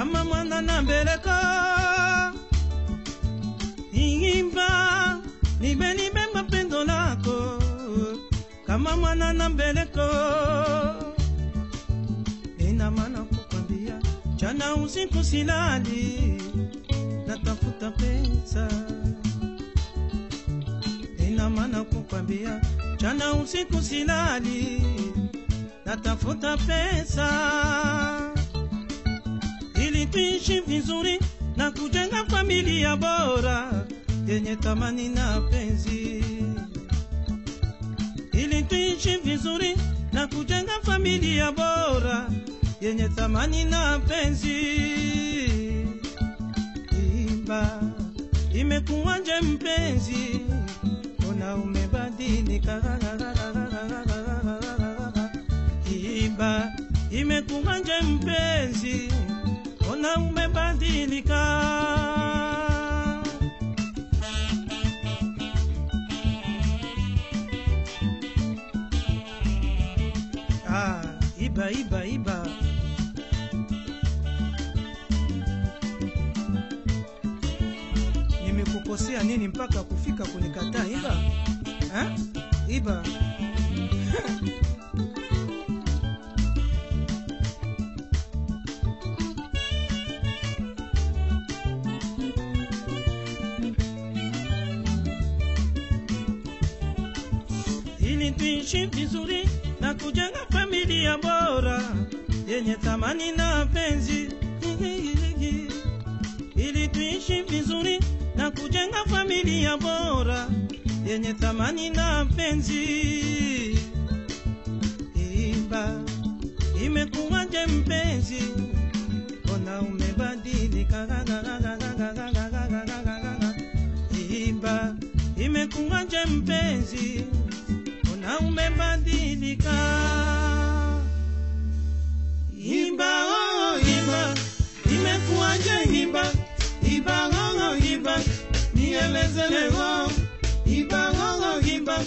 kama mwana na mbeleko imba nibe nibe mapendo lako kama mwana na mbeleko ina maana kukwambia jana usiku silali. Natafuta pesa. Ina maana kukwambia jana usiku silali. Natafuta pesa ili tuishi vizuri na kujenga familia bora yenye tamani na penzi. Ili tuishi vizuri na kujenga familia bora yenye tamani na penzi. Imba imekuwaje mpenzi. Ona umebadilika. Imba imekuwaje mpenzi ona umebadilika ah, iba iba iba. Nimekukosea nini mpaka kufika kunikataa iba? Ha? iba ili tuishi vizuri na kujenga familia bora yenye thamani na penzi. Ili tuishi vizuri na kujenga familia bora yenye thamani na penzi. Imba imekuwaje mpenzi? Ona umebadilika. Imba imekuwaje mpenzi ona umebadilika imba oh, imba imekuwaje imba imba oh, imba nieleze leo imba oh, imba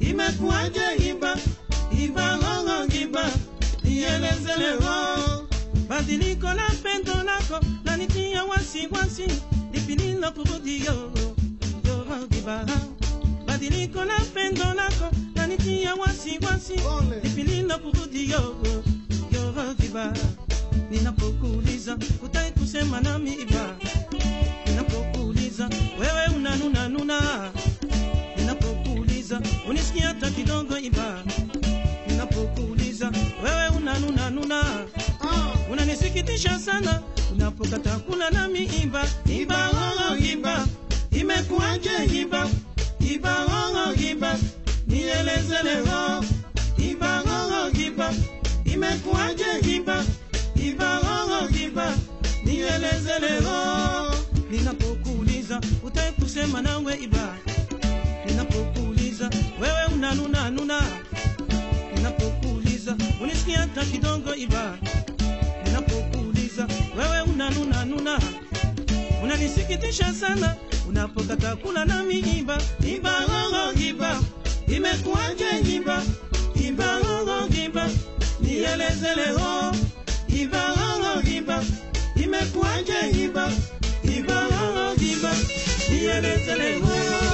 imekuwaje imba imba oh, imba nieleze leo badiliko la pendo lako lanitia wasiwasi lipililo kurudi yo yo kibara badiliko la pendo lako lanitia wasiwasi Pole. lipililo kurudi yo yoro kibara ninapokuuliza utai kusema nami iba ninapokuuliza wewe unanunanuna ninapokuuliza unisikia hata kidogo iba ninapokuuliza wewe unanunanuna unanisikitisha sana unapokata kula nami iba iba oh, iba imekuwaje iba iba oh, imba nieleze leo imba oh, imba imekuwaje imba imba oh, nieleze leo. Ninapokuuliza utai kusema nawe iba? Ninapokuuliza wewe unanuna nuna ninapokuuliza unisikia hata kidogo iba? Ninapokuuliza wewe unanuna nuna unanisikitisha sana unapokata kula nami iba? Imba gogo imba imekuwaje nyimba imba gogo imba. Nieleze leo. Imekuwaje nyimba imba leo